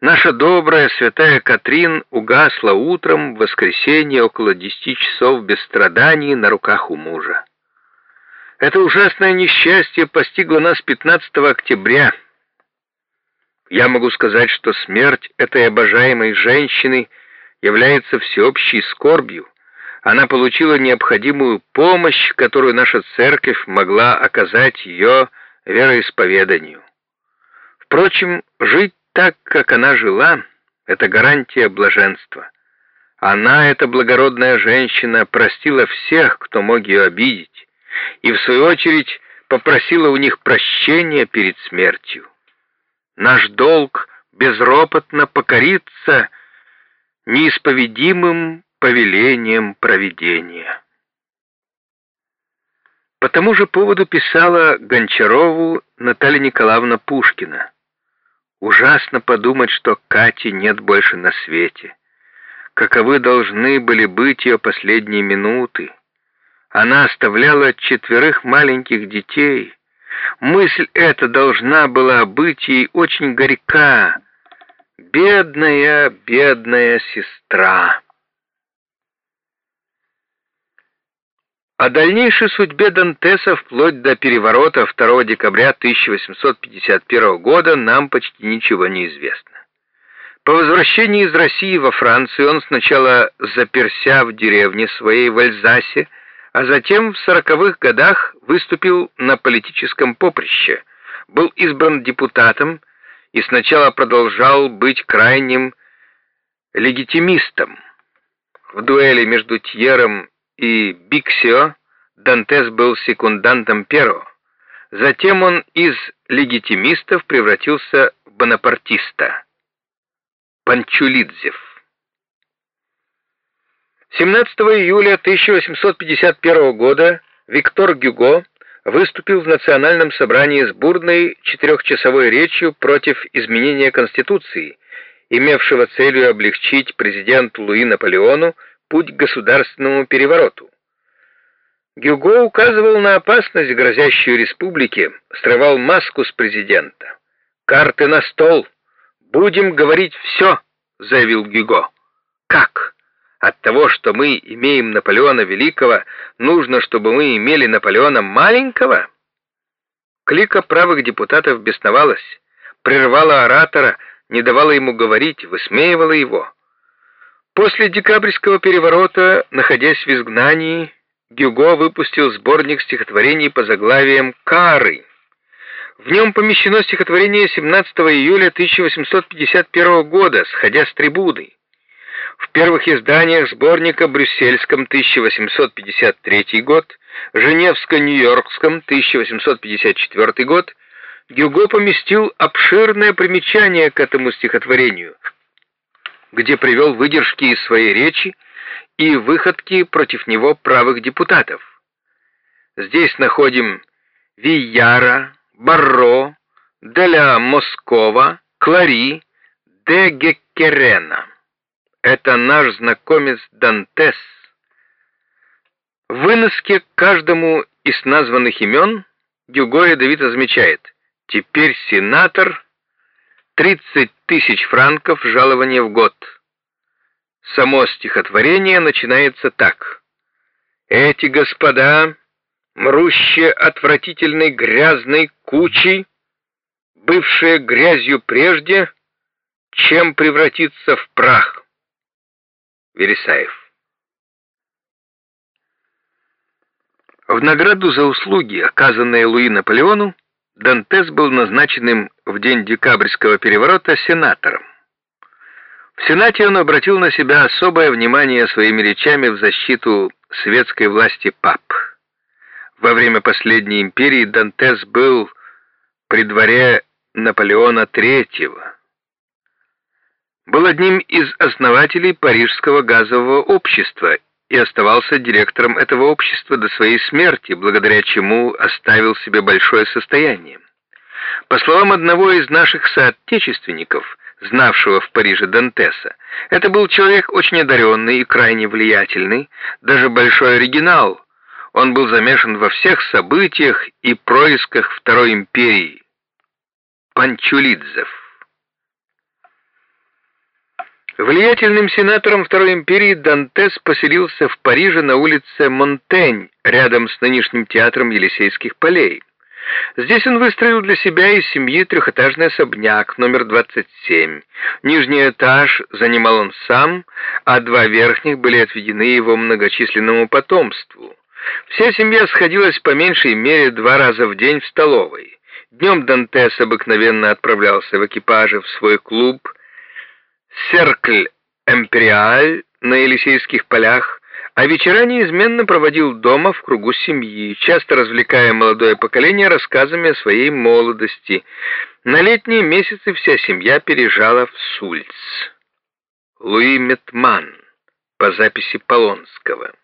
Наша добрая святая Катрин угасла утром в воскресенье около десяти часов без страданий на руках у мужа. Это ужасное несчастье постигло нас 15 октября. Я могу сказать, что смерть этой обожаемой женщины является всеобщей скорбью. Она получила необходимую помощь, которую наша церковь могла оказать ее вероисповеданию. Впрочем, жить так, как она жила, это гарантия блаженства. Она, эта благородная женщина, простила всех, кто мог ее обидеть, и, в свою очередь, попросила у них прощения перед смертью. Наш долг безропотно покориться неисповедимым повелением провидения. По тому же поводу писала Гончарову Наталья Николаевна Пушкина. Ужасно подумать, что Кати нет больше на свете. Каковы должны были быть ее последние минуты. Она оставляла четверых маленьких детей. Мысль эта должна была быть ей очень горька. Бедная, бедная сестра. О дальнейшей судьбе Дантеса вплоть до переворота 2 декабря 1851 года нам почти ничего не известно. По возвращении из России во Францию он сначала заперся в деревне своей в Альзасе, а затем в сороковых годах выступил на политическом поприще, был избран депутатом и сначала продолжал быть крайним легитимистом. В дуэли между Тьером и Биксио Дантес был секундантом Перо. Затем он из легитимистов превратился в бонапартиста. Панчулидзев. 17 июля 1851 года Виктор Гюго выступил в Национальном собрании с бурной четырехчасовой речью против изменения Конституции, имевшего целью облегчить президенту Луи Наполеону путь к государственному перевороту. Гюго указывал на опасность, грозящую республике, срывал маску с президента. «Карты на стол! Будем говорить все!» — заявил Гюго. «Как? От того, что мы имеем Наполеона Великого, нужно, чтобы мы имели Наполеона Маленького?» Клика правых депутатов бесновалась, прервала оратора, не давала ему говорить, высмеивала его. После декабрьского переворота, находясь в изгнании, Гюго выпустил сборник стихотворений по заглавиям «Кары». В нем помещено стихотворение 17 июля 1851 года «Сходя с трибуны». В первых изданиях сборника Брюссельском 1853 год, Женевско-Нью-Йоркском 1854 год Гюго поместил обширное примечание к этому стихотворению – где привел выдержки из своей речи и выходки против него правых депутатов. Здесь находим Вияра, Барро, Деля Москова, Клари, де Геккерена. Это наш знакомец Дантес. В выноске каждому из названных имен Гюго ядовито замечает «Теперь сенатор 30 тысяч франков жалования в год. Само стихотворение начинается так. Эти господа, мрущие отвратительной грязной кучей, бывшие грязью прежде, чем превратиться в прах. Вересаев. В награду за услуги, оказанные Луи Наполеону, Дантес был назначен им в день декабрьского переворота сенатором. В Сенате он обратил на себя особое внимание своими речами в защиту светской власти пап. Во время последней империи Дантес был при дворе Наполеона III. Был одним из основателей Парижского газового общества и оставался директором этого общества до своей смерти, благодаря чему оставил себе большое состояние. По словам одного из наших соотечественников, знавшего в Париже Дантеса, это был человек очень одаренный и крайне влиятельный, даже большой оригинал. Он был замешан во всех событиях и происках Второй империи. Панчулидзев Влиятельным сенатором Второй империи Дантес поселился в Париже на улице Монтень, рядом с нынешним театром Елисейских полей. Здесь он выстроил для себя и семьи трехэтажный особняк, номер 27. Нижний этаж занимал он сам, а два верхних были отведены его многочисленному потомству. Вся семья сходилась по меньшей мере два раза в день в столовой. Днем Дантес обыкновенно отправлялся в экипаже в свой клуб «Серкль Эмпериаль» на Елисейских полях, а вечера неизменно проводил дома в кругу семьи, часто развлекая молодое поколение рассказами о своей молодости. На летние месяцы вся семья переезжала в Сульц. Луи Метман по записи Полонского.